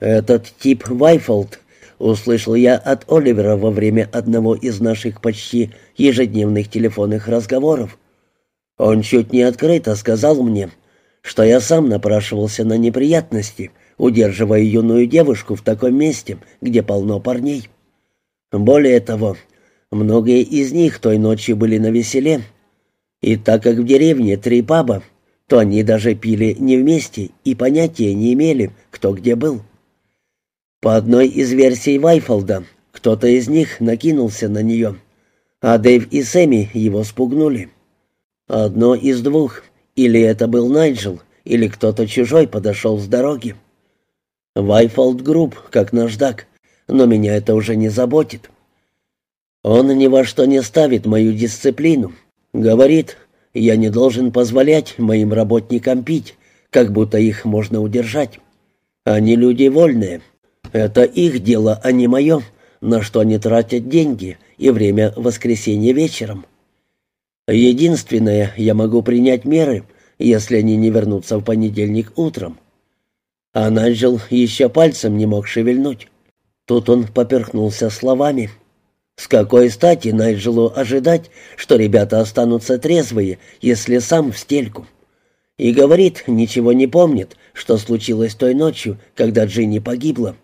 «Этот тип Вайфолд», — услышал я от Оливера во время одного из наших почти ежедневных телефонных разговоров. Он чуть не открыто сказал мне, что я сам напрашивался на неприятности, удерживая юную девушку в таком месте, где полно парней. Более того, многие из них той ночью были на веселе, и так как в деревне три паба, то они даже пили не вместе и понятия не имели, кто где был. По одной из версий Вайфолда, кто-то из них накинулся на нее, а Дэйв и Сэмми его спугнули. Одно из двух, или это был Найджел, или кто-то чужой подошел с дороги. Вайфолд груб, как наждак, но меня это уже не заботит. Он ни во что не ставит мою дисциплину. Говорит, я не должен позволять моим работникам пить, как будто их можно удержать. Они люди вольные, это их дело, а не мое, на что они тратят деньги и время воскресенья вечером. Единственное, я могу принять меры, если они не вернутся в понедельник утром. А Найджел еще пальцем не мог шевельнуть. Тут он поперхнулся словами. С какой стати Найджелу ожидать, что ребята останутся трезвые, если сам в стельку? И говорит, ничего не помнит, что случилось той ночью, когда Джинни погибла.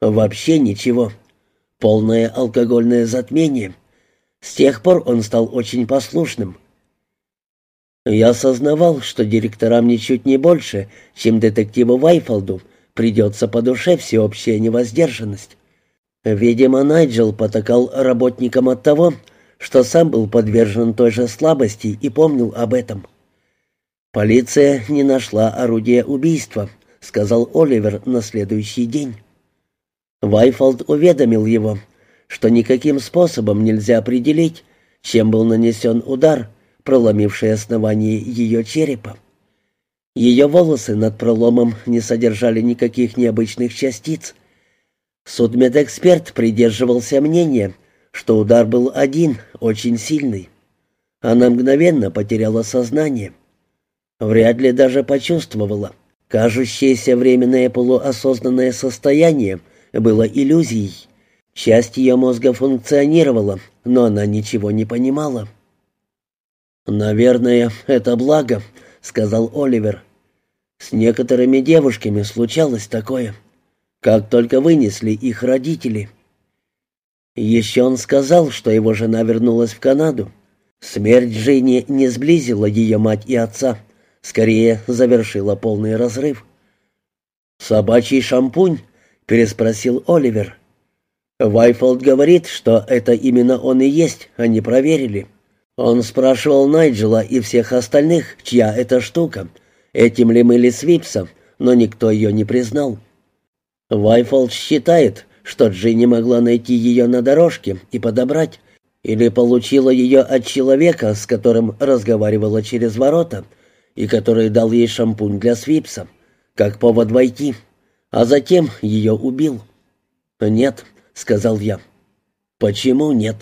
Вообще ничего. Полное алкогольное затмение. С тех пор он стал очень послушным. Я осознавал, что директорам ничуть не больше, чем детективу Вайфолду, придется по душе всеобщая невоздержанность. Видимо, Найджел потакал работникам от того, что сам был подвержен той же слабости и помнил об этом. «Полиция не нашла орудия убийства», — сказал Оливер на следующий день. Вайфолд уведомил его, что никаким способом нельзя определить, чем был нанесен удар, проломивший основание ее черепа. Ее волосы над проломом не содержали никаких необычных частиц. Судмедэксперт придерживался мнения, что удар был один, очень сильный. Она мгновенно потеряла сознание. Вряд ли даже почувствовала. Кажущееся временное полуосознанное состояние было иллюзией. Часть ее мозга функционировала, но она ничего не понимала. «Наверное, это благо», — сказал Оливер. «С некоторыми девушками случалось такое. Как только вынесли их родители». Еще он сказал, что его жена вернулась в Канаду. Смерть Жени не сблизила ее мать и отца, скорее завершила полный разрыв. «Собачий шампунь», переспросил Оливер. Вайфолд говорит, что это именно он и есть, они проверили. Он спрашивал Найджела и всех остальных, чья это штука, этим ли мыли Свипса, но никто ее не признал. Вайфолд считает, что Джинни могла найти ее на дорожке и подобрать, или получила ее от человека, с которым разговаривала через ворота, и который дал ей шампунь для Свипса, как повод войти а затем ее убил». «Нет», — сказал я. «Почему нет?»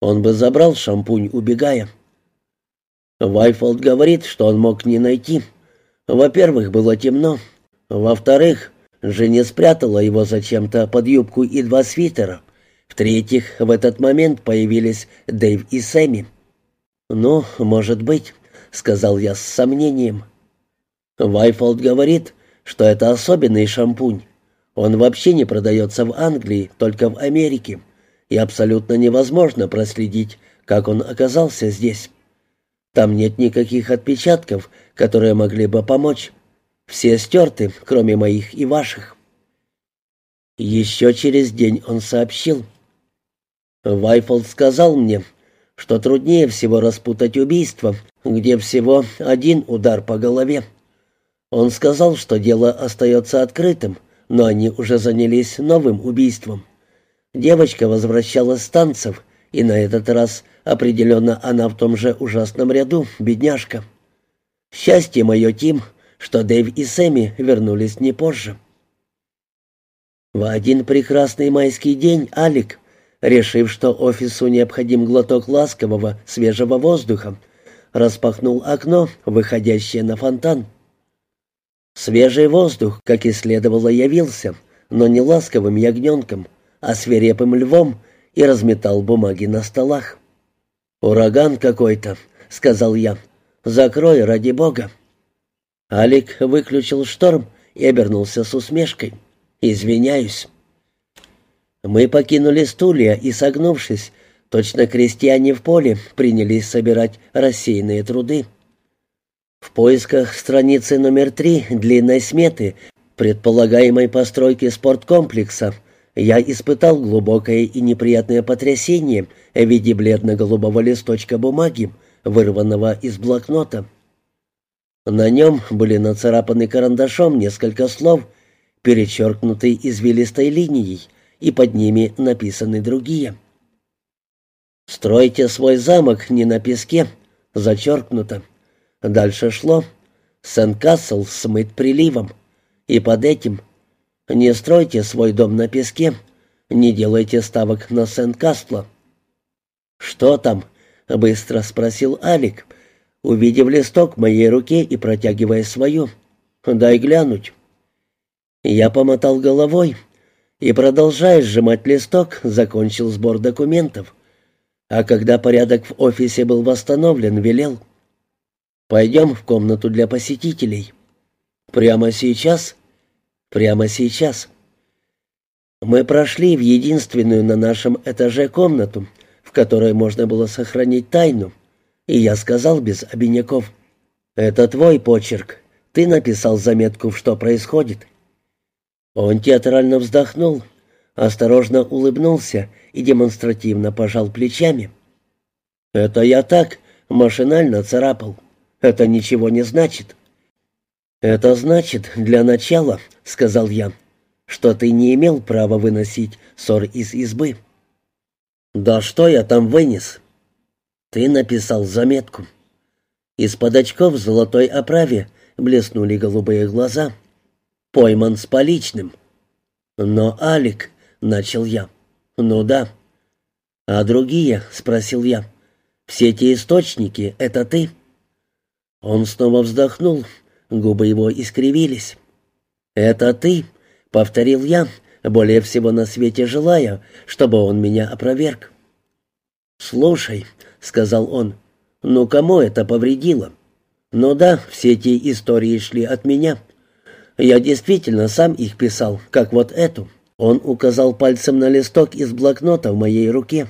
Он бы забрал шампунь, убегая. Вайфолд говорит, что он мог не найти. Во-первых, было темно. Во-вторых, Женя спрятала его зачем-то под юбку и два свитера. В-третьих, в этот момент появились Дэйв и Сэмми. «Ну, может быть», — сказал я с сомнением. Вайфолд говорит, что это особенный шампунь. Он вообще не продается в Англии, только в Америке, и абсолютно невозможно проследить, как он оказался здесь. Там нет никаких отпечатков, которые могли бы помочь. Все стерты, кроме моих и ваших. Еще через день он сообщил. Вайфолд сказал мне, что труднее всего распутать убийство, где всего один удар по голове. Он сказал, что дело остается открытым, но они уже занялись новым убийством. Девочка возвращалась с танцев, и на этот раз определенно она в том же ужасном ряду, бедняжка. Счастье мое, Тим, что Дэйв и Сэмми вернулись не позже. В один прекрасный майский день Алик, решив, что офису необходим глоток ласкового, свежего воздуха, распахнул окно, выходящее на фонтан. Свежий воздух, как и следовало, явился, но не ласковым ягненком, а свирепым львом и разметал бумаги на столах. «Ураган какой-то», — сказал я. «Закрой, ради бога». Алик выключил шторм и обернулся с усмешкой. «Извиняюсь». Мы покинули стулья и, согнувшись, точно крестьяне в поле, принялись собирать рассеянные труды. В поисках страницы номер три длинной сметы предполагаемой постройки спорткомплекса я испытал глубокое и неприятное потрясение в виде бледно-голубого листочка бумаги, вырванного из блокнота. На нем были нацарапаны карандашом несколько слов, перечеркнутые извилистой линией, и под ними написаны другие. «Стройте свой замок не на песке», зачеркнуто. Дальше шло «Сент-Кассел смыт приливом», и под этим «Не стройте свой дом на песке, не делайте ставок на Сент-Кастла». «Что там?» — быстро спросил Алик, увидев листок в моей руке и протягивая свою. «Дай глянуть». Я помотал головой и, продолжая сжимать листок, закончил сбор документов. А когда порядок в офисе был восстановлен, велел. «Пойдем в комнату для посетителей». «Прямо сейчас?» «Прямо сейчас». Мы прошли в единственную на нашем этаже комнату, в которой можно было сохранить тайну, и я сказал без обиняков. «Это твой почерк. Ты написал заметку, что происходит». Он театрально вздохнул, осторожно улыбнулся и демонстративно пожал плечами. «Это я так, машинально царапал. Это ничего не значит». «Это значит, для начала», — сказал я, — «что ты не имел права выносить ссор из избы». «Да что я там вынес?» «Ты написал заметку». Из-под очков в золотой оправе блеснули голубые глаза. «Пойман с поличным». «Но, Алик», — начал я. «Ну да». «А другие?» — спросил я. «Все эти источники — это ты?» Он снова вздохнул, губы его искривились. «Это ты?» — повторил я, более всего на свете желая, чтобы он меня опроверг. «Слушай», — сказал он, — «ну кому это повредило?» «Ну да, все эти истории шли от меня. Я действительно сам их писал, как вот эту». Он указал пальцем на листок из блокнота в моей руке.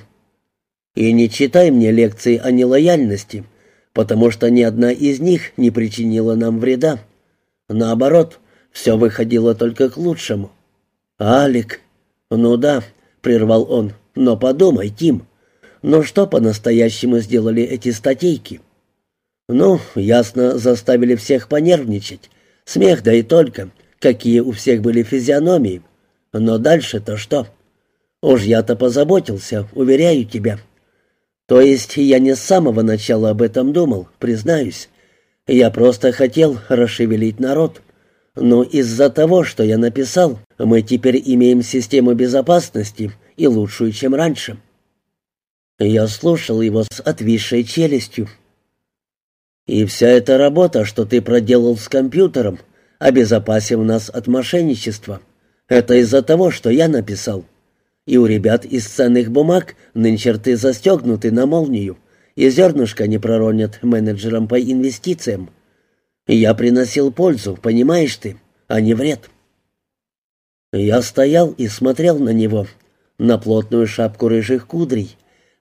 «И не читай мне лекции о нелояльности, потому что ни одна из них не причинила нам вреда. Наоборот, все выходило только к лучшему». «Алик!» «Ну да», — прервал он, — «но подумай, Тим, ну что по-настоящему сделали эти статейки?» «Ну, ясно, заставили всех понервничать. Смех да и только. Какие у всех были физиономии. Но дальше-то что? Уж я-то позаботился, уверяю тебя. То есть я не с самого начала об этом думал, признаюсь. Я просто хотел расшевелить народ. Но из-за того, что я написал, мы теперь имеем систему безопасности и лучшую, чем раньше. Я слушал его с отвисшей челюстью. И вся эта работа, что ты проделал с компьютером, обезопасив нас от мошенничества — это из-за того, что я написал. И у ребят из ценных бумаг нынче рты застегнуты на молнию, и зернышко не проронят менеджерам по инвестициям. Я приносил пользу, понимаешь ты, а не вред. Я стоял и смотрел на него, на плотную шапку рыжих кудрей,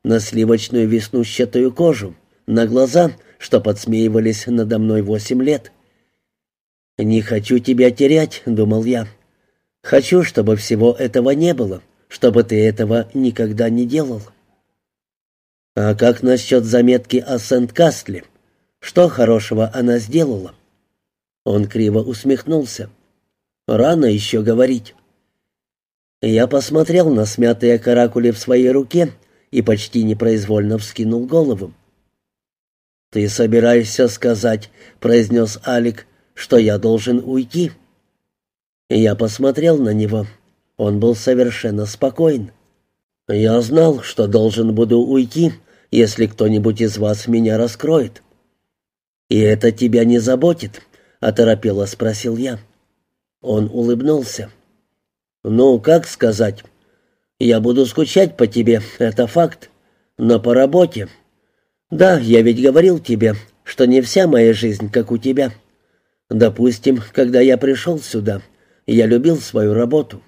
на сливочную веснущатую кожу, на глаза, что подсмеивались надо мной восемь лет. «Не хочу тебя терять», — думал я. Хочу, чтобы всего этого не было, чтобы ты этого никогда не делал. А как насчет заметки о Сент-Кастле? Что хорошего она сделала? Он криво усмехнулся. Рано еще говорить. Я посмотрел на смятые каракули в своей руке и почти непроизвольно вскинул голову. «Ты собираешься сказать, — произнес Алик, — что я должен уйти?» Я посмотрел на него. Он был совершенно спокоен. «Я знал, что должен буду уйти, если кто-нибудь из вас меня раскроет». «И это тебя не заботит», —— оторопело спросил я. Он улыбнулся. «Ну, как сказать? Я буду скучать по тебе, это факт. Но по работе. Да, я ведь говорил тебе, что не вся моя жизнь, как у тебя. Допустим, когда я пришел сюда, я любил свою работу.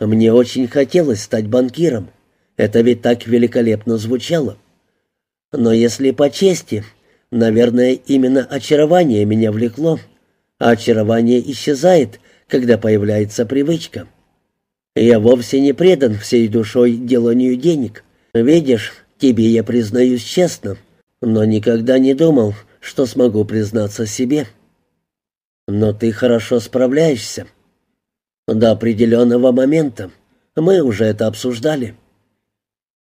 Мне очень хотелось стать банкиром. Это ведь так великолепно звучало. Но если по чести, наверное, именно очарование меня влекло, а очарование исчезает, когда появляется привычка. Я вовсе не предан всей душой деланию денег. Видишь, тебе я признаюсь честно, но никогда не думал, что смогу признаться себе. Но ты хорошо справляешься. До определенного момента. Мы уже это обсуждали.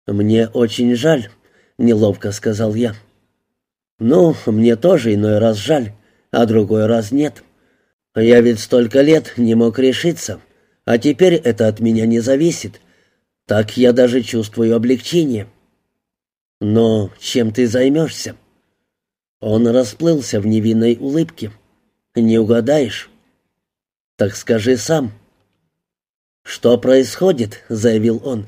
Мне очень жаль, неловко сказал я. Ну, мне тоже иной раз жаль, а другой раз нет. Я ведь столько лет не мог решиться, а теперь это от меня не зависит. Так я даже чувствую облегчение. Но чем ты займешься? Он расплылся в невинной улыбке. Не угадаешь? Так скажи сам. Что происходит? заявил он.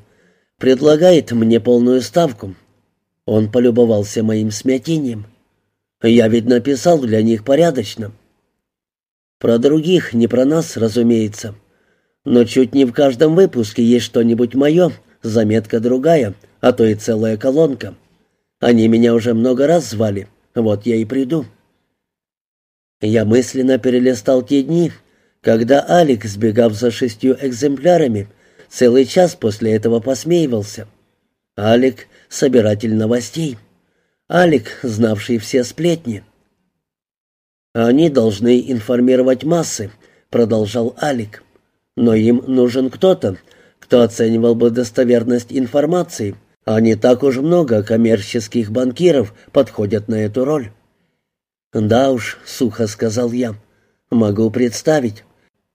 Предлагает мне полную ставку. Он полюбовался моим смятением. Я ведь написал для них порядочно. Про других, не про нас, разумеется. Но чуть не в каждом выпуске есть что-нибудь мое, заметка другая, а то и целая колонка. Они меня уже много раз звали, вот я и приду. Я мысленно перелистал те дни, когда Алик, сбегав за шестью экземплярами, целый час после этого посмеивался. Алик — собиратель новостей. Алик, знавший все сплетни. «Они должны информировать массы», — продолжал Алик. «Но им нужен кто-то, кто оценивал бы достоверность информации, а не так уж много коммерческих банкиров подходят на эту роль». «Да уж», — сухо сказал я, — «могу представить.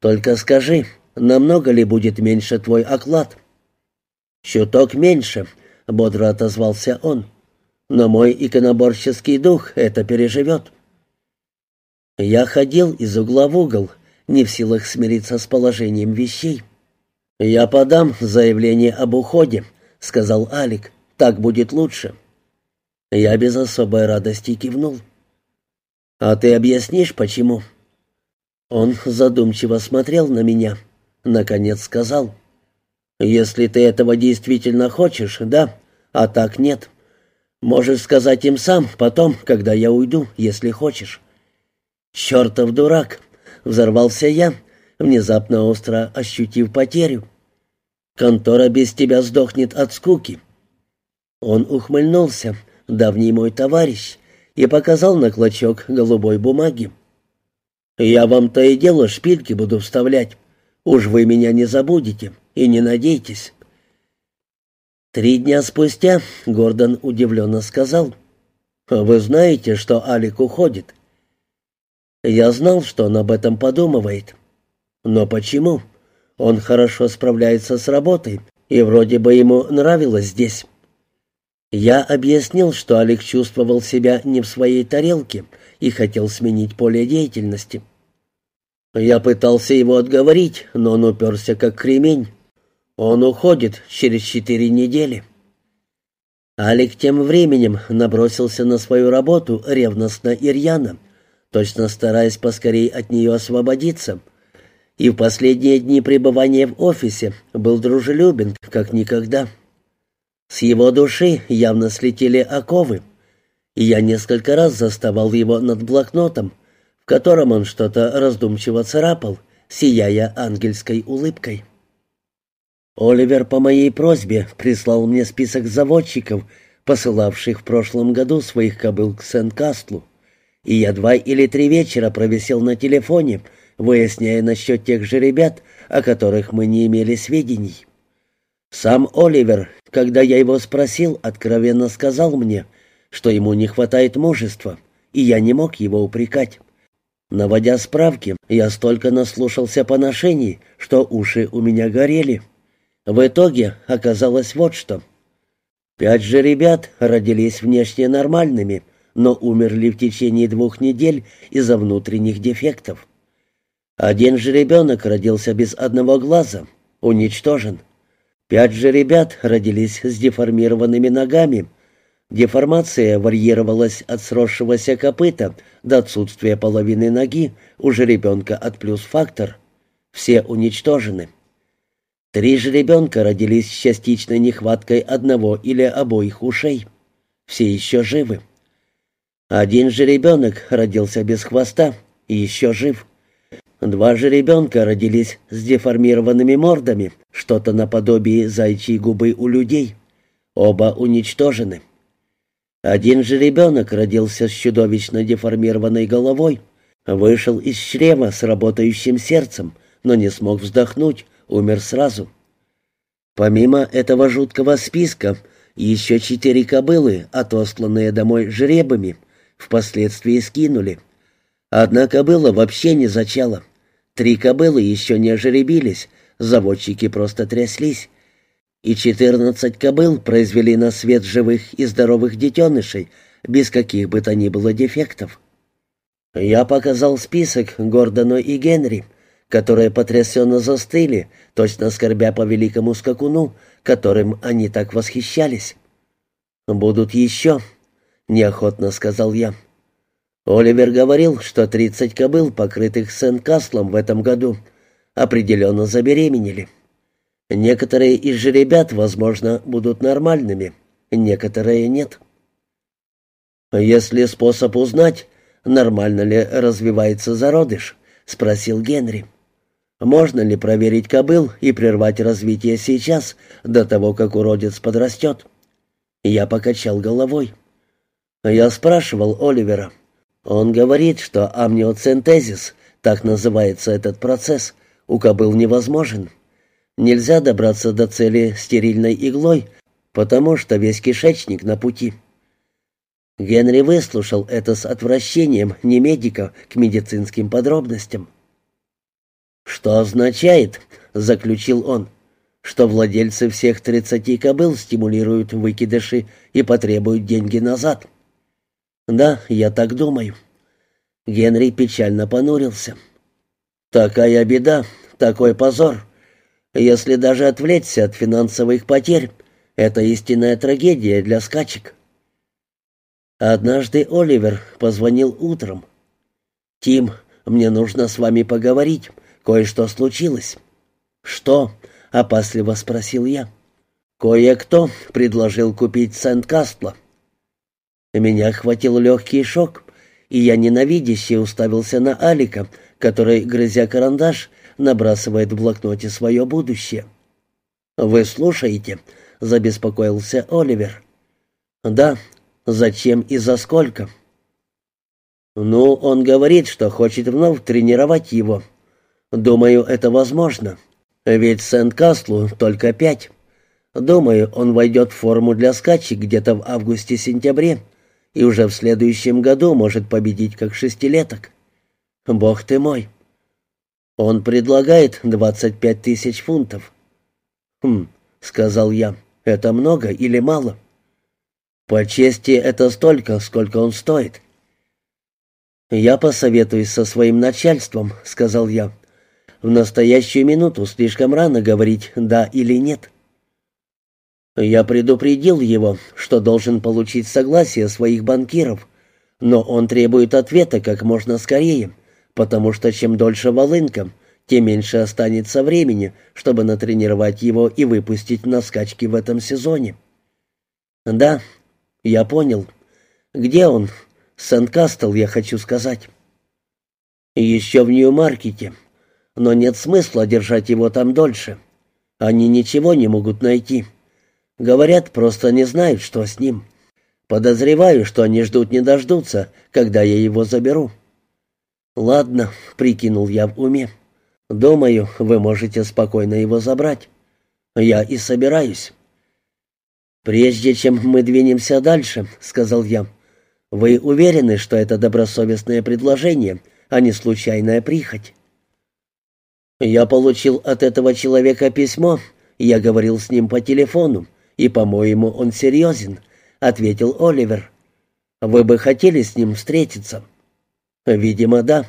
Только скажи, намного ли будет меньше твой оклад?» «Чуток меньше», — бодро отозвался он. «Но мой иконоборческий дух это переживет». Я ходил из угла в угол, не в силах смириться с положением вещей. «Я подам заявление об уходе», — сказал Алик. «Так будет лучше». Я без особой радости кивнул. «А ты объяснишь, почему?» Он задумчиво смотрел на меня. Наконец сказал. «Если ты этого действительно хочешь, да, а так нет. Можешь сказать им сам потом, когда я уйду, если хочешь». «Чертов дурак!» — взорвался я, внезапно остро ощутив потерю. «Контора без тебя сдохнет от скуки». Он ухмыльнулся, давний мой товарищ, и показал на клочок голубой бумаги. «Я вам то и дело шпильки буду вставлять. Уж вы меня не забудете и не надейтесь». Три дня спустя Гордон удивленно сказал, «Вы знаете, что Алик уходит?» Я знал, что он об этом подумывает. Но почему? Он хорошо справляется с работой, и вроде бы ему нравилось здесь. Я объяснил, что Алик чувствовал себя не в своей тарелке и хотел сменить поле деятельности. Я пытался его отговорить, но он уперся как кремень. Он уходит через четыре недели. Алик тем временем набросился на свою работу ревностно и рьяно, точно стараясь поскорей от нее освободиться, и в последние дни пребывания в офисе был дружелюбен, как никогда. С его души явно слетели оковы, и я несколько раз заставал его над блокнотом, в котором он что-то раздумчиво царапал, сияя ангельской улыбкой. Оливер по моей просьбе прислал мне список заводчиков, посылавших в прошлом году своих кобыл к Сент-Кастлу и я два или три вечера провисел на телефоне, выясняя насчет тех же ребят, о которых мы не имели сведений. Сам Оливер, когда я его спросил, откровенно сказал мне, что ему не хватает мужества, и я не мог его упрекать. Наводя справки, я столько наслушался поношений, что уши у меня горели. В итоге оказалось вот что. Пять же ребят родились внешне нормальными — но умерли в течение двух недель из-за внутренних дефектов. Один же ребенок родился без одного глаза, уничтожен. Пять же ребят родились с деформированными ногами. Деформация варьировалась от сросшегося копыта до отсутствия половины ноги у жеребенка от плюс-фактор. Все уничтожены. Три же ребенка родились с частичной нехваткой одного или обоих ушей. Все еще живы. Один же ребенок родился без хвоста и еще жив. Два же ребенка родились с деформированными мордами, что-то наподобие зайчьей губы у людей. Оба уничтожены. Один же ребенок родился с чудовищно деформированной головой, вышел из чрева с работающим сердцем, но не смог вздохнуть, умер сразу. Помимо этого жуткого списка, еще четыре кобылы, отосланные домой жребами, впоследствии скинули. Одна кобыла вообще не зачала. Три кобылы еще не ожеребились, заводчики просто тряслись. И четырнадцать кобыл произвели на свет живых и здоровых детенышей, без каких бы то ни было дефектов. Я показал список Гордону и Генри, которые потрясенно застыли, точно скорбя по великому скакуну, которым они так восхищались. «Будут еще», — неохотно сказал я. Оливер говорил, что тридцать кобыл, покрытых Сент-Каслом в этом году, определенно забеременели. Некоторые из жеребят, возможно, будут нормальными, некоторые нет. «Есть ли способ узнать, нормально ли развивается зародыш?» — спросил Генри. «Можно ли проверить кобыл и прервать развитие сейчас, до того, как уродец подрастет?» Я покачал головой. Я спрашивал Оливера. Он говорит, что амниоцентезис, так называется этот процесс, у кобыл невозможен. Нельзя добраться до цели стерильной иглой, потому что весь кишечник на пути. Генри выслушал это с отвращением не медика к медицинским подробностям. «Что означает?» — заключил он что владельцы всех тридцати кобыл стимулируют выкидыши и потребуют деньги назад. «Да, я так думаю». Генри печально понурился. «Такая беда, такой позор. Если даже отвлечься от финансовых потерь, это истинная трагедия для скачек». Однажды Оливер позвонил утром. «Тим, мне нужно с вами поговорить. Кое-что случилось». «Что?» — опасливо спросил я. «Кое-кто предложил купить Сент-Кастла». Меня охватил легкий шок, и я ненавидяще уставился на Алика, который, грызя карандаш, набрасывает в блокноте свое будущее. «Вы слушаете?» — забеспокоился Оливер. «Да. Зачем и за сколько?» «Ну, он говорит, что хочет вновь тренировать его. Думаю, это возможно. Ведь Сент-Кастлу только пять. Думаю, он войдет в форму для скачек где-то в августе-сентябре и уже в следующем году может победить как шестилеток. Бог ты мой. Он предлагает двадцать пять тысяч фунтов. Хм, сказал я, это много или мало? По чести это столько, сколько он стоит. Я посоветуюсь со своим начальством, сказал я. В настоящую минуту слишком рано говорить «да» или «нет». Я предупредил его, что должен получить согласие своих банкиров, но он требует ответа как можно скорее, потому что чем дольше волынка, тем меньше останется времени, чтобы натренировать его и выпустить на скачки в этом сезоне. Да, я понял. Где он? Сент-Кастл, я хочу сказать. Еще в Нью-Маркете. Но нет смысла держать его там дольше. Они ничего не могут найти. Говорят, просто не знают, что с ним. Подозреваю, что они ждут не дождутся, когда я его заберу. Ладно, прикинул я в уме. Думаю, вы можете спокойно его забрать. Я и собираюсь. Прежде чем мы двинемся дальше, сказал я. Вы уверены, что это добросовестное предложение, а не случайная прихоть? Я получил от этого человека письмо, я говорил с ним по телефону, и, по-моему, он серьезен», — ответил Оливер. Вы бы хотели с ним встретиться?» «Видимо, да».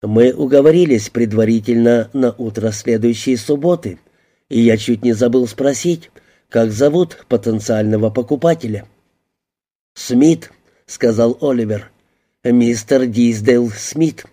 Мы уговорились предварительно на утро следующей субботы, и я чуть не забыл спросить, как зовут потенциального покупателя. «Смит», — сказал Оливер. «Мистер Диздейл Смит».